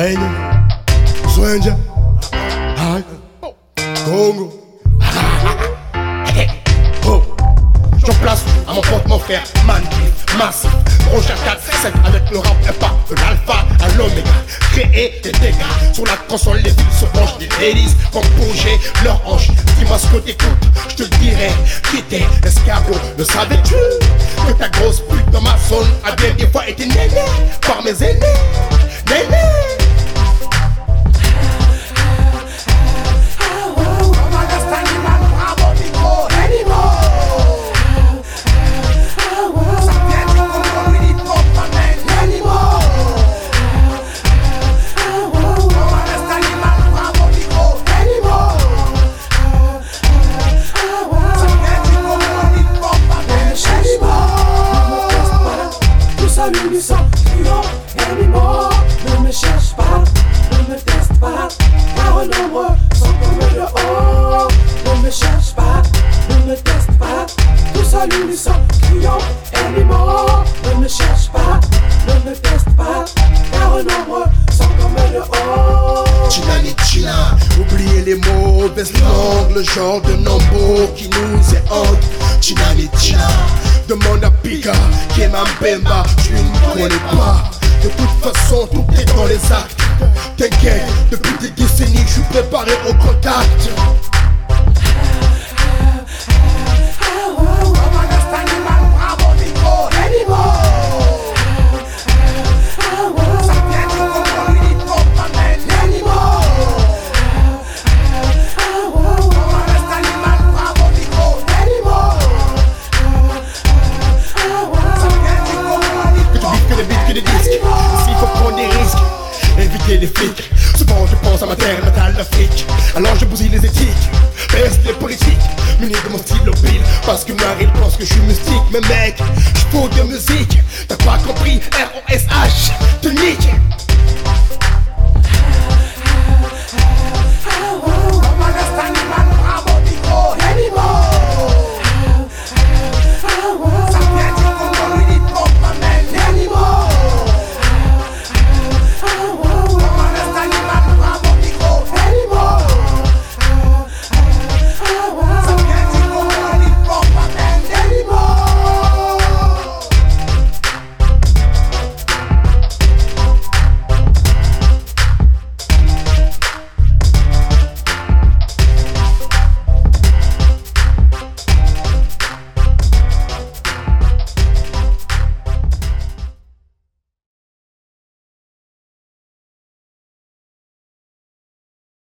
Règne, Zwenja, Congo. Oh, place à mon pote mon frère, Mandy, massif, projet 4, 7 avec le rap pas de l'alpha à l'oméga. Créer des dégâts sur la console, les villes se rangent des hélices comme bouger leur hanche. Dis-moi ce que t'écoutes, je te dirai qui t'es escargot. Ne savais-tu que ta grosse pute dans ma zone a bien des fois été nénée par mes aînés? À l'unisson. Ne me cherche pas, ne me teste pas, car nombreux sont comme le haut. China China, oubliez les mauvaises langues, le genre de nombo qui nous est honte. China China, demande à Pika, qui est ma bemba, je ne connais pas. De toute façon, tout est dans les actes. T'inquiète, depuis des décennies, je suis préparé au contact. Souvent je pense à ma terre natale, l'Afrique. Alors je bousille les éthiques, perce les politiques. Muni de mon stylo pile, parce que noir ils pensent que je suis mystique. Mais mec, je de musique, t'as pas compris, R-O-S-H, te nique.